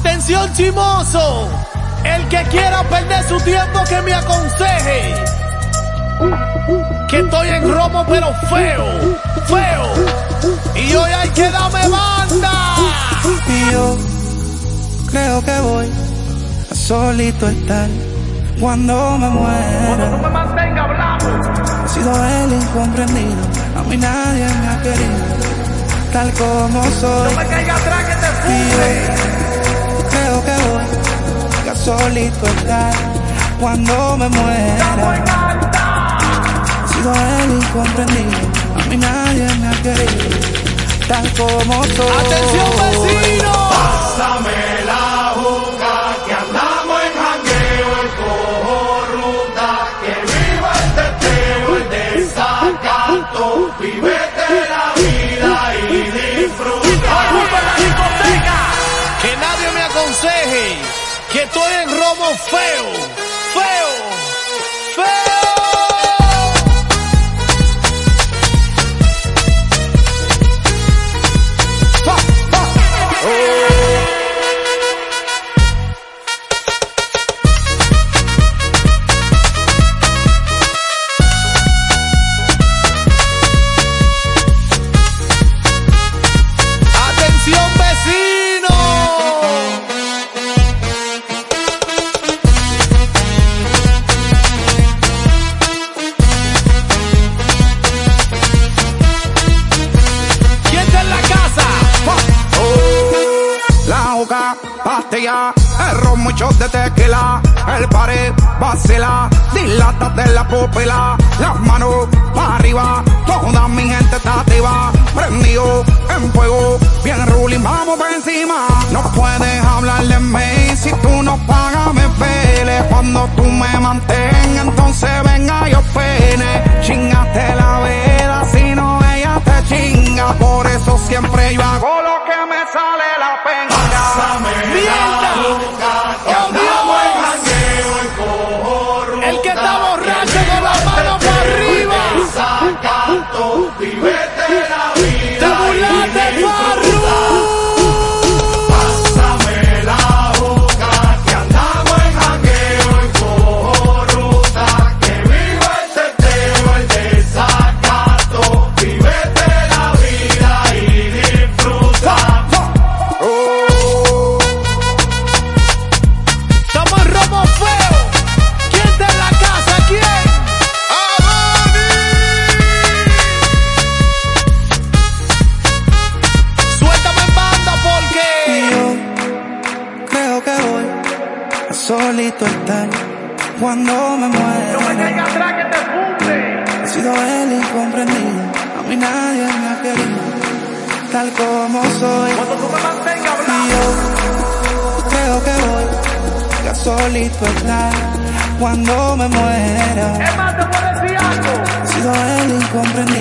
Atención chimoso, el que quiera perder su tiempo que me aconseje. Que estoy en romo pero feo, feo. Y hoy hay que darme banda. Y yo creo que voy a solito estar cuando me muera. me mantenga hablando. He sido el incomprendido, a mí nadie me ha querido, tal como soy. me caiga atrás que te yo creo que voy a solito estar cuando me muera. He sido el incomprendido, a mí nadie me ha querido, tal como soy. Atención vecino. Pásame que estoy en romo feo, pastilla, el ron, muchos de tequila, el pared, vacila, dilata de la pupila, las manos para arriba, toda mi gente está activa, prendido en fuego, bien ruling, vamos por encima, no puedes hablar de mí, si tú no pagas me pele, cuando tú me mantengas, entonces solito estar cuando me muera. atrás que te funde. He sido el incomprendido, a mí nadie me ha querido, tal como soy. Cuando tú me mantengas Y yo creo que voy a solito estar cuando me muera. Es más, te puedo decir algo. He sido el incomprendido,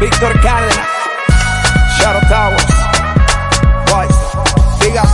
Victor Cárdenas, Shadow Towers, Voice, Big Up